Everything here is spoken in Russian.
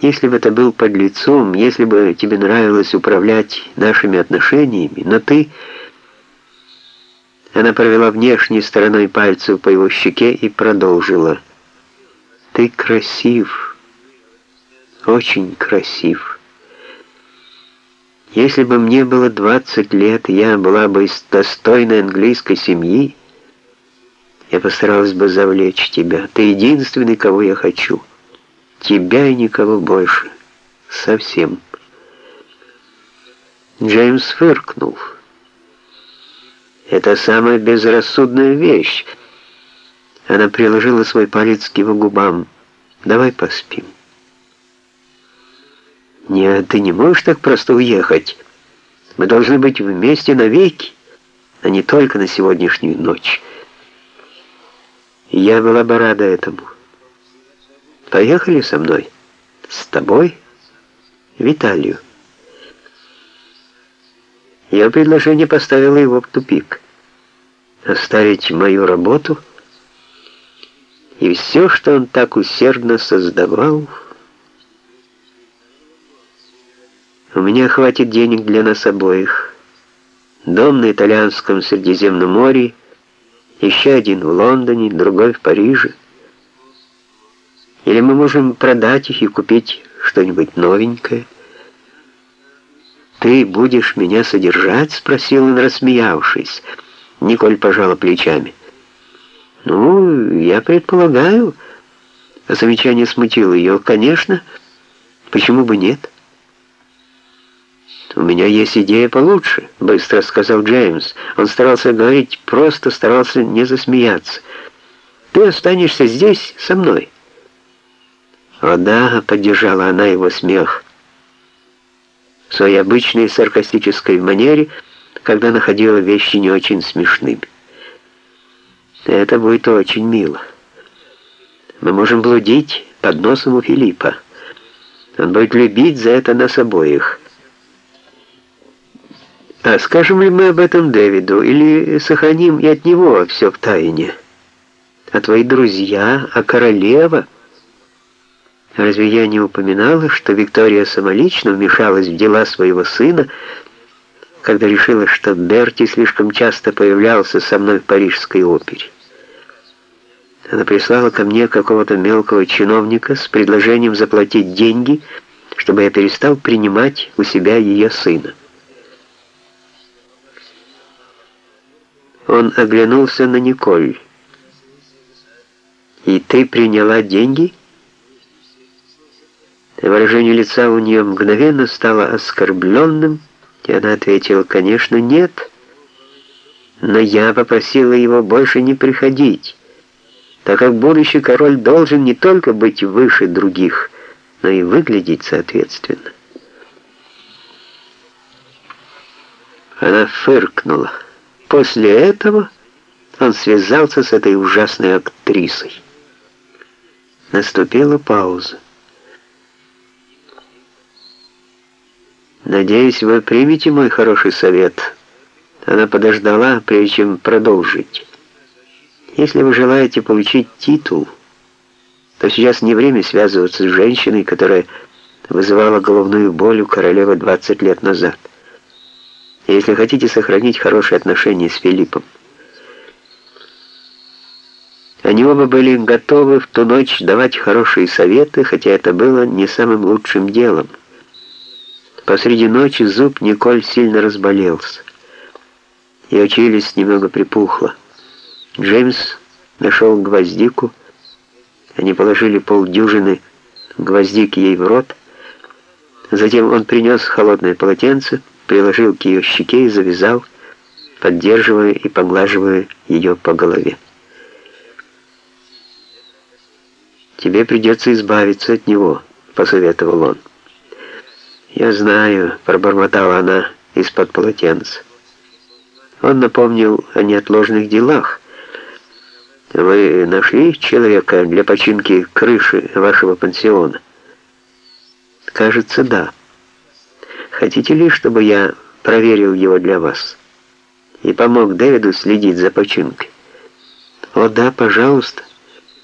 Если бы это был под лицом, если бы тебе нравилось управлять нашими отношениями, но ты... Она провела внешней стороной пальцев по его щеке и продолжила. Ты красив, очень красив. Если бы мне было 20 лет, я была бы из достойной английской семьи, я постаралась бы завлечь тебя. Ты единственный, кого я хочу. Тебя и никого больше. Совсем. Джеймс фыркнул. Это самая безрассудная вещь. Она приложила свой палец к его губам. Давай поспим. Нет, ты не можешь так просто уехать. Мы должны быть вместе навеки, а не только на сегодняшнюю ночь. Я была бы рада этому. Поехали со мной. С тобой, Виталию. Ее предложение поставило его в тупик. Оставить мою работу и все, что он так усердно создавал. У меня хватит денег для нас обоих. Дом на итальянском Средиземном море, еще один в Лондоне, другой в Париже. Или мы можем продать их и купить что-нибудь новенькое. «Ты будешь меня содержать?» — спросил он, рассмеявшись. Николь пожала плечами. «Ну, я предполагаю». Замечание смутило ее. «Конечно. Почему бы нет?» «У меня есть идея получше», — быстро сказал Джеймс. Он старался говорить, просто старался не засмеяться. «Ты останешься здесь со мной». «О да», — поддержала она его смех. В своей обычной саркастической манере, когда находила вещи не очень смешными. «Это будет очень мило. Мы можем блудить под носом у Филиппа. Он будет любить за это нас обоих». А скажем ли мы об этом Дэвиду, или сохраним и от него все в тайне? А твои друзья, а королева? Разве я не упоминала, что Виктория самолично вмешалась в дела своего сына, когда решила, что Берти слишком часто появлялся со мной в парижской опере? Она прислала ко мне какого-то мелкого чиновника с предложением заплатить деньги, чтобы я перестал принимать у себя ее сына. Он оглянулся на Николь. «И ты приняла деньги?» Выражение лица у нее мгновенно стало оскорбленным, и она ответила, «Конечно, нет, но я попросила его больше не приходить, так как будущий король должен не только быть выше других, но и выглядеть соответственно». Она фыркнула. После этого он связался с этой ужасной актрисой. Наступила пауза. «Надеюсь, вы примете мой хороший совет». Она подождала, прежде чем продолжить. «Если вы желаете получить титул, то сейчас не время связываться с женщиной, которая вызывала головную боль у королевы 20 лет назад если хотите сохранить хорошие отношения с Филиппом. Они оба были готовы в ту ночь давать хорошие советы, хотя это было не самым лучшим делом. Посреди ночи зуб Николь сильно разболелся. Ее челюсть немного припухла. Джеймс нашел гвоздику. Они положили полдюжины гвоздик ей в рот. Затем он принес холодное полотенце, приложил к ее щеке и завязал, поддерживая и поглаживая ее по голове. «Тебе придется избавиться от него», — посоветовал он. «Я знаю», — пробормотала она из-под полотенца. Он напомнил о неотложных делах. «Вы нашли человека для починки крыши вашего пансиона?» «Кажется, да». Хотите ли, чтобы я проверил его для вас и помог Дэвиду следить за починкой? О да, пожалуйста.